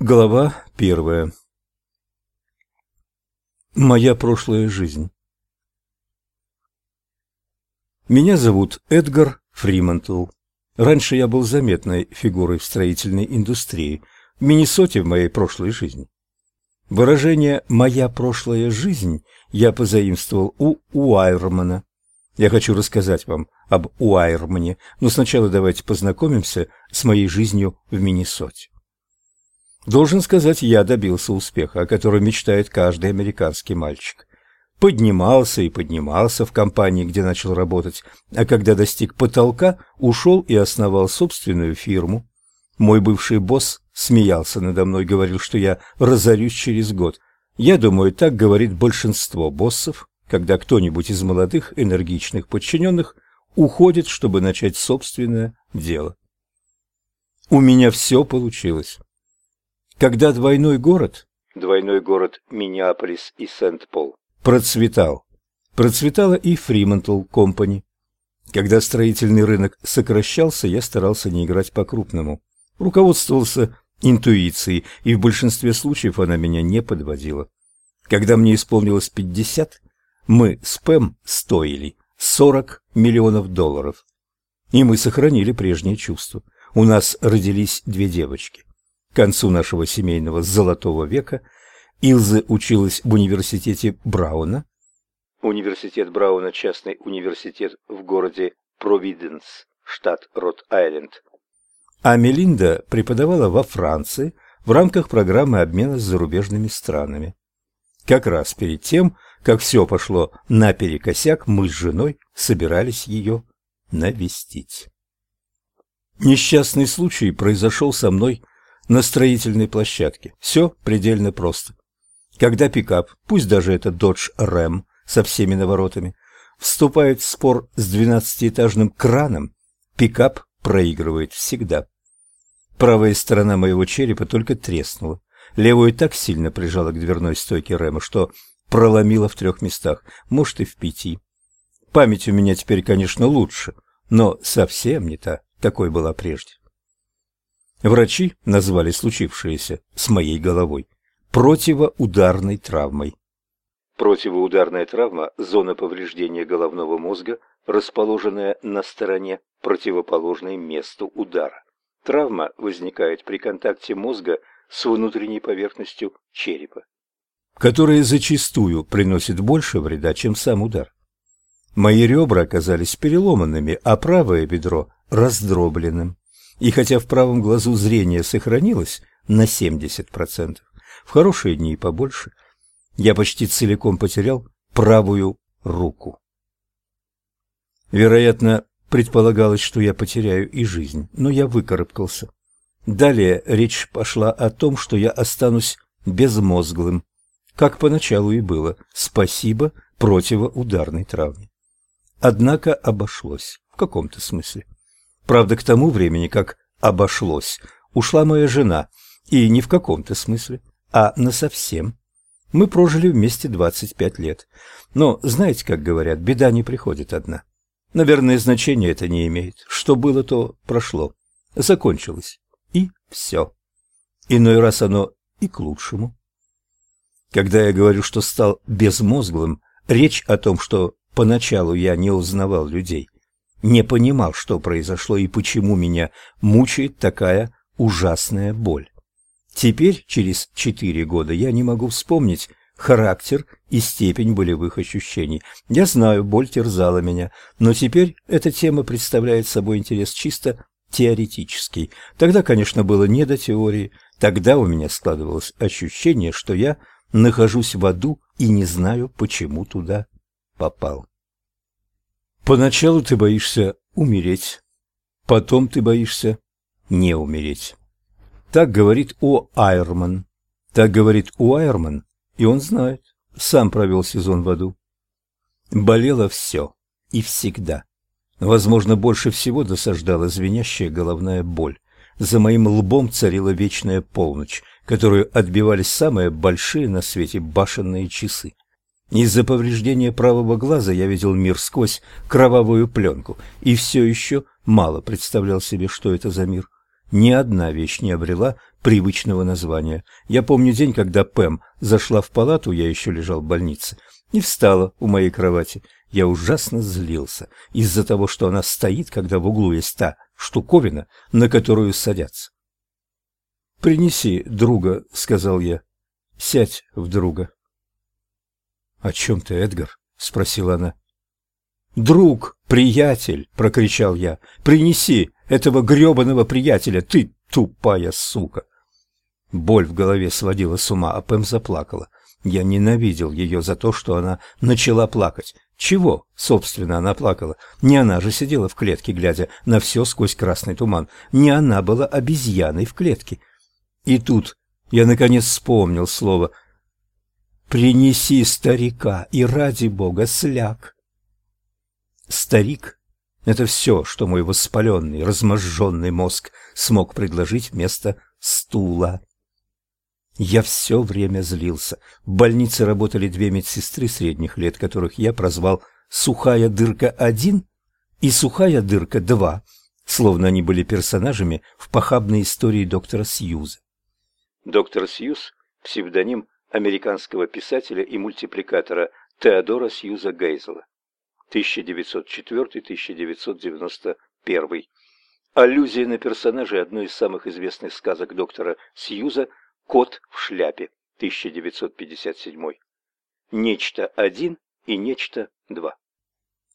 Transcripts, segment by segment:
Глава первая. Моя прошлая жизнь. Меня зовут Эдгар Фримантл. Раньше я был заметной фигурой в строительной индустрии, в Миннесоте в моей прошлой жизни. Выражение «моя прошлая жизнь» я позаимствовал у Уайермана. Я хочу рассказать вам об Уайермане, но сначала давайте познакомимся с моей жизнью в Миннесоте. Должен сказать, я добился успеха, о котором мечтает каждый американский мальчик. Поднимался и поднимался в компании, где начал работать, а когда достиг потолка, ушел и основал собственную фирму. Мой бывший босс смеялся надо мной, говорил, что я разорюсь через год. Я думаю, так говорит большинство боссов, когда кто-нибудь из молодых энергичных подчиненных уходит, чтобы начать собственное дело. У меня все получилось. Когда двойной город, двойной город Миннеаполис и Сент-Пол, процветал, процветала и Фримантл Компани. Когда строительный рынок сокращался, я старался не играть по-крупному. Руководствовался интуицией, и в большинстве случаев она меня не подводила. Когда мне исполнилось пятьдесят, мы с Пэм стоили сорок миллионов долларов. И мы сохранили прежние чувства. У нас родились две девочки. К концу нашего семейного золотого века Илза училась в университете Брауна. Университет Брауна – частный университет в городе Провиденс, штат Рот-Айленд. А Мелинда преподавала во Франции в рамках программы обмена с зарубежными странами. Как раз перед тем, как все пошло наперекосяк, мы с женой собирались ее навестить. Несчастный случай произошел со мной на строительной площадке. Все предельно просто. Когда пикап, пусть даже это Dodge Ram со всеми наворотами, вступает в спор с двенадцатиэтажным краном, пикап проигрывает всегда. Правая сторона моего черепа только треснула. Левую так сильно прижала к дверной стойке Рэма, что проломила в трех местах, может и в пяти. Память у меня теперь, конечно, лучше, но совсем не та, какой была прежде. Врачи назвали случившееся с моей головой противоударной травмой. Противоударная травма – зона повреждения головного мозга, расположенная на стороне, противоположной месту удара. Травма возникает при контакте мозга с внутренней поверхностью черепа, которая зачастую приносит больше вреда, чем сам удар. Мои ребра оказались переломанными, а правое бедро – раздробленным. И хотя в правом глазу зрение сохранилось на 70%, в хорошие дни и побольше, я почти целиком потерял правую руку. Вероятно, предполагалось, что я потеряю и жизнь, но я выкарабкался. Далее речь пошла о том, что я останусь безмозглым, как поначалу и было, спасибо противоударной травме. Однако обошлось в каком-то смысле. Правда, к тому времени, как обошлось, ушла моя жена, и не в каком-то смысле, а насовсем. Мы прожили вместе 25 лет. Но, знаете, как говорят, беда не приходит одна. Наверное, значения это не имеет. Что было, то прошло. Закончилось. И все. Иной раз оно и к лучшему. Когда я говорю, что стал безмозглым, речь о том, что поначалу я не узнавал людей, не понимал, что произошло и почему меня мучает такая ужасная боль. Теперь, через четыре года, я не могу вспомнить характер и степень болевых ощущений. Я знаю, боль терзала меня, но теперь эта тема представляет собой интерес чисто теоретический. Тогда, конечно, было не до теории. Тогда у меня складывалось ощущение, что я нахожусь в аду и не знаю, почему туда попал. Поначалу ты боишься умереть, потом ты боишься не умереть. Так говорит О. Айрман. Так говорит О. Айрман, и он знает, сам провел сезон в аду. Болело все и всегда. Возможно, больше всего досаждала звенящая головная боль. За моим лбом царила вечная полночь, которую отбивались самые большие на свете башенные часы. Из-за повреждения правого глаза я видел мир сквозь кровавую пленку и все еще мало представлял себе, что это за мир. Ни одна вещь не обрела привычного названия. Я помню день, когда Пэм зашла в палату, я еще лежал в больнице, и встала у моей кровати. Я ужасно злился из-за того, что она стоит, когда в углу есть та штуковина, на которую садятся. «Принеси друга», — сказал я. «Сядь в друга». «О чем ты, Эдгар?» — спросила она. «Друг, приятель!» — прокричал я. «Принеси этого гребаного приятеля, ты тупая сука!» Боль в голове сводила с ума, а Пэм заплакала. Я ненавидел ее за то, что она начала плакать. Чего, собственно, она плакала? Не она же сидела в клетке, глядя на все сквозь красный туман. Не она была обезьяной в клетке. И тут я, наконец, вспомнил слово «Принеси старика и, ради бога, сляг». Старик — это все, что мой воспаленный, разможженный мозг смог предложить вместо стула. Я все время злился. В больнице работали две медсестры средних лет, которых я прозвал «Сухая дырка-1» и «Сухая дырка-2», словно они были персонажами в похабной истории доктора Сьюза. Доктор Сьюз – псевдоним американского писателя и мультипликатора Теодора Сьюза Гейзела. 1904-1991. Аллюзия на персонажей одной из самых известных сказок доктора Сьюза «Кот в шляпе» 1957. Нечто один и нечто два.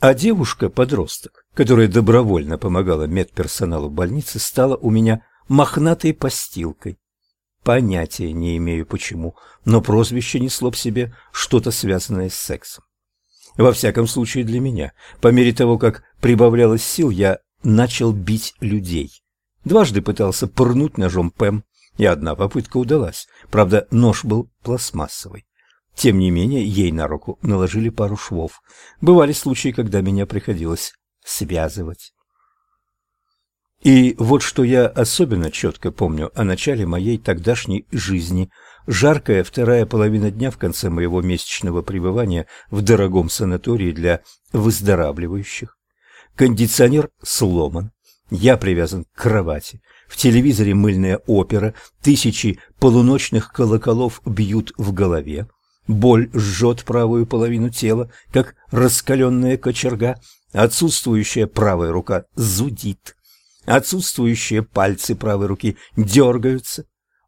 А девушка-подросток, которая добровольно помогала медперсоналу больницы, стала у меня мохнатой постилкой. Понятия не имею почему, но прозвище несло в себе что-то связанное с сексом. Во всяком случае для меня. По мере того, как прибавлялось сил, я начал бить людей. Дважды пытался пырнуть ножом Пэм, и одна попытка удалась. Правда, нож был пластмассовый. Тем не менее, ей на руку наложили пару швов. Бывали случаи, когда меня приходилось связывать. И вот что я особенно четко помню о начале моей тогдашней жизни – Жаркая вторая половина дня в конце моего месячного пребывания в дорогом санатории для выздоравливающих. Кондиционер сломан. Я привязан к кровати. В телевизоре мыльная опера. Тысячи полуночных колоколов бьют в голове. Боль жжет правую половину тела, как раскаленная кочерга. Отсутствующая правая рука зудит. Отсутствующие пальцы правой руки дергаются.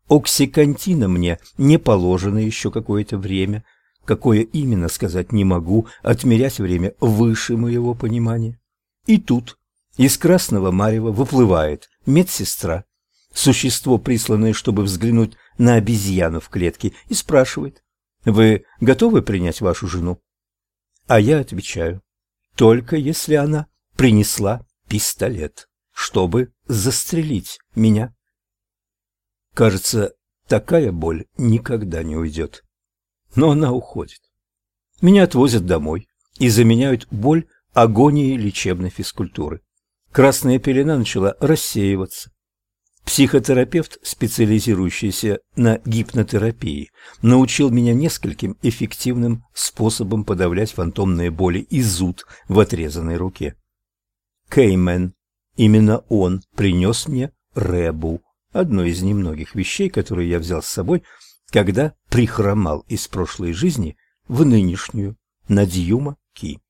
Оксикантина мне не положено еще какое-то время. Какое именно, сказать не могу, отмерять время выше моего понимания. И тут из красного марева выплывает медсестра, существо, присланное, чтобы взглянуть на обезьяну в клетке, и спрашивает, «Вы готовы принять вашу жену?» А я отвечаю, «Только если она принесла пистолет, чтобы застрелить меня». Кажется, такая боль никогда не уйдет. Но она уходит. Меня отвозят домой и заменяют боль агонией лечебной физкультуры. Красная пелена начала рассеиваться. Психотерапевт, специализирующийся на гипнотерапии, научил меня нескольким эффективным способам подавлять фантомные боли и зуд в отрезанной руке. Кеймен, именно он принес мне Рэбу, одно из немногих вещей, которые я взял с собой, когда прихромал из прошлой жизни в нынешнюю, на Дьюма Ки.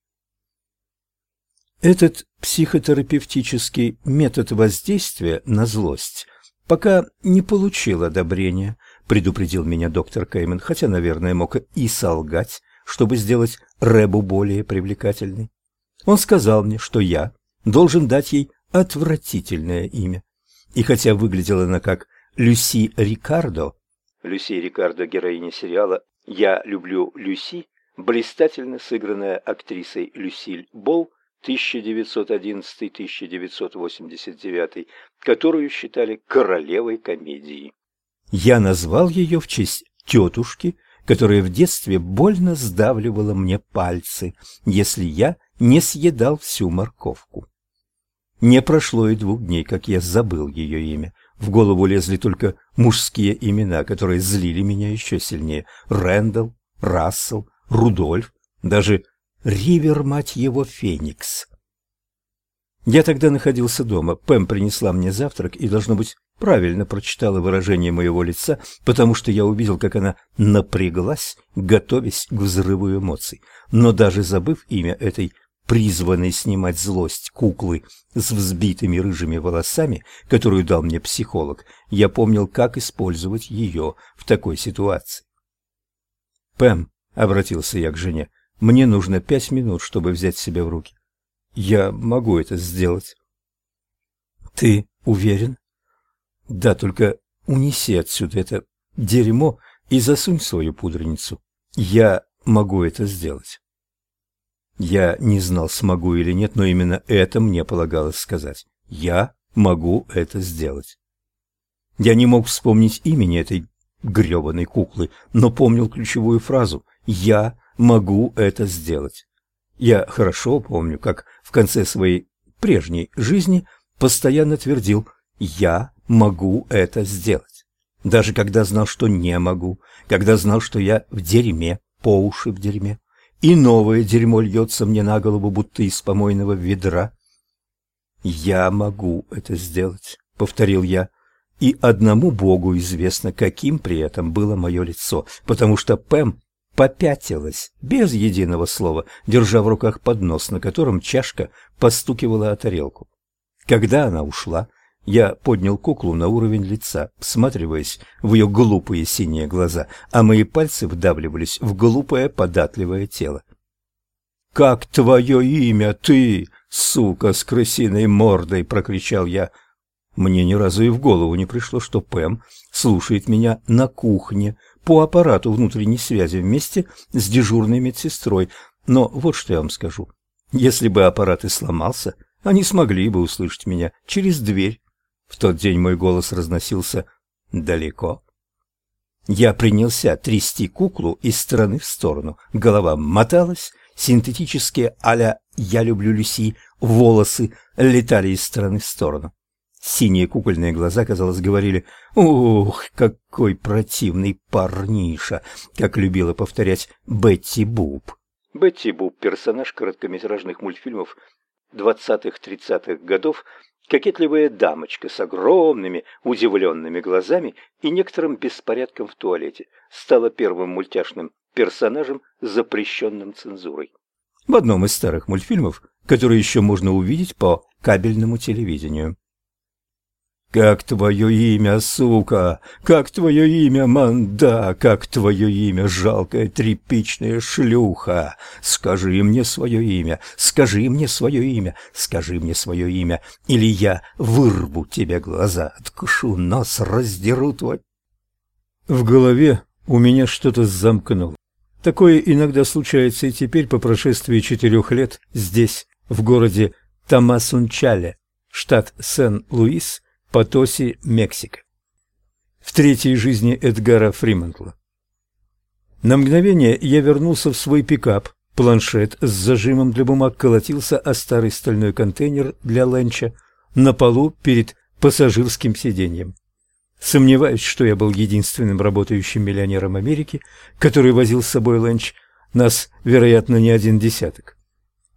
Этот психотерапевтический метод воздействия на злость пока не получил одобрения, предупредил меня доктор Кеймен, хотя, наверное, мог и солгать, чтобы сделать Рэбу более привлекательной. Он сказал мне, что я должен дать ей отвратительное имя, и хотя выглядела она как Люси Рикардо, Люси Рикардо, героиня сериала «Я люблю Люси», блистательно сыгранная актрисой Люсиль Болл 1911-1989, которую считали королевой комедии. Я назвал ее в честь тетушки, которая в детстве больно сдавливала мне пальцы, если я не съедал всю морковку. Не прошло и двух дней, как я забыл ее имя. В голову лезли только мужские имена, которые злили меня еще сильнее. Рэндалл, Рассел, Рудольф, даже Ривер, мать его, Феникс. Я тогда находился дома. Пэм принесла мне завтрак и, должно быть, правильно прочитала выражение моего лица, потому что я увидел, как она напряглась, готовясь к взрыву эмоций. Но даже забыв имя этой призванной снимать злость куклы с взбитыми рыжими волосами, которую дал мне психолог, я помнил, как использовать ее в такой ситуации. «Пэм», — обратился я к жене, — «мне нужно пять минут, чтобы взять себя в руки. Я могу это сделать». «Ты уверен?» «Да, только унеси отсюда это дерьмо и засунь свою пудреницу. Я могу это сделать». Я не знал, смогу или нет, но именно это мне полагалось сказать. Я могу это сделать. Я не мог вспомнить имени этой грёбаной куклы, но помнил ключевую фразу «Я могу это сделать». Я хорошо помню, как в конце своей прежней жизни постоянно твердил «Я могу это сделать». Даже когда знал, что не могу, когда знал, что я в дерьме, по уши в дерьме и новое дерьмо льется мне на голову, будто из помойного ведра. «Я могу это сделать», — повторил я, и одному Богу известно, каким при этом было мое лицо, потому что Пэм попятилась, без единого слова, держа в руках поднос, на котором чашка постукивала о тарелку. Когда она ушла, я поднял куклу на уровень лица, всматриваясь в ее глупые синие глаза, а мои пальцы вдавливались в глупое податливое тело. «Как твое имя, ты, сука с крысиной мордой!» — прокричал я. Мне ни разу и в голову не пришло, что Пэм слушает меня на кухне по аппарату внутренней связи вместе с дежурной медсестрой. Но вот что я вам скажу. Если бы аппарат и сломался, они смогли бы услышать меня через дверь в тот день мой голос разносился далеко. Я принялся трясти куклу из стороны в сторону. Голова моталась, синтетические а «Я люблю Люси» волосы летали из стороны в сторону. Синие кукольные глаза, казалось, говорили «Ух, какой противный парниша!» как любила повторять Бетти Буб. Бетти Буб – персонаж короткометражных мультфильмов 20-30-х годов, кокетливая дамочка с огромными удивленными глазами и некоторым беспорядком в туалете стала первым мультяшным персонажем, запрещенным цензурой. В одном из старых мультфильмов, который еще можно увидеть по кабельному телевидению. «Как твое имя, сука? Как твое имя, манда? Как твое имя, жалкая тряпичная шлюха? Скажи мне свое имя, скажи мне свое имя, скажи мне свое имя, или я вырву тебе глаза, откушу нос, раздеру твой...» В голове у меня что-то замкнуло. Такое иногда случается и теперь, по прошествии четырех лет, здесь, в городе Тамасунчале, штат Сен-Луис, Потоси, Мексика. В третьей жизни Эдгара Фримантла. На мгновение я вернулся в свой пикап. Планшет с зажимом для бумаг колотился о старый стальной контейнер для ленча на полу перед пассажирским сиденьем. Сомневаюсь, что я был единственным работающим миллионером Америки, который возил с собой ленч. Нас, вероятно, не один десяток.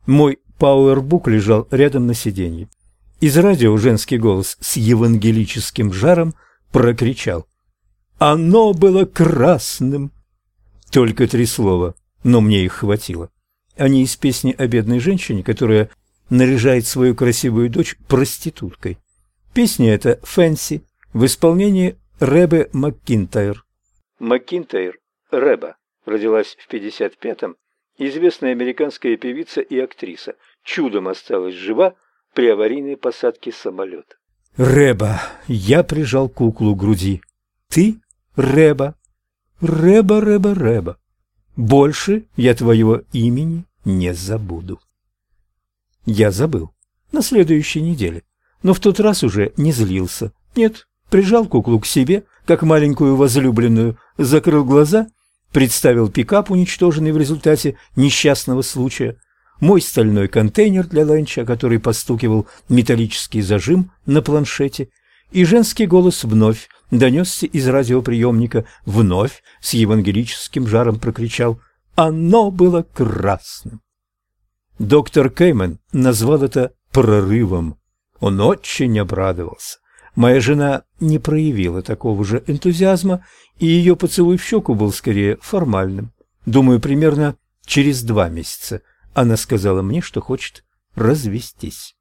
Мой пауэрбук лежал рядом на сиденье. Из радио женский голос с евангелическим жаром прокричал. «Оно было красным!» Только три слова, но мне их хватило. Они из песни о бедной женщине, которая наряжает свою красивую дочь проституткой. Песня эта «Фэнси» в исполнении Ребе Маккинтайр. Маккинтайр, Реба, родилась в 55-м, известная американская певица и актриса, чудом осталась жива при аварийной посадке самолета. «Реба!» Я прижал куклу к груди. «Ты, Реба? Реба, Реба, Реба! Больше я твоего имени не забуду». Я забыл. На следующей неделе. Но в тот раз уже не злился. Нет, прижал куклу к себе, как маленькую возлюбленную, закрыл глаза, представил пикап, уничтоженный в результате несчастного случая, мой стальной контейнер для ланча, который постукивал металлический зажим на планшете, и женский голос вновь донесся из радиоприемника, вновь с евангелическим жаром прокричал «Оно было красным!». Доктор Кеймен назвал это прорывом. Он очень обрадовался. Моя жена не проявила такого же энтузиазма, и ее поцелуй в щеку был скорее формальным. Думаю, примерно через два месяца она сказала мне, что хочет развестись.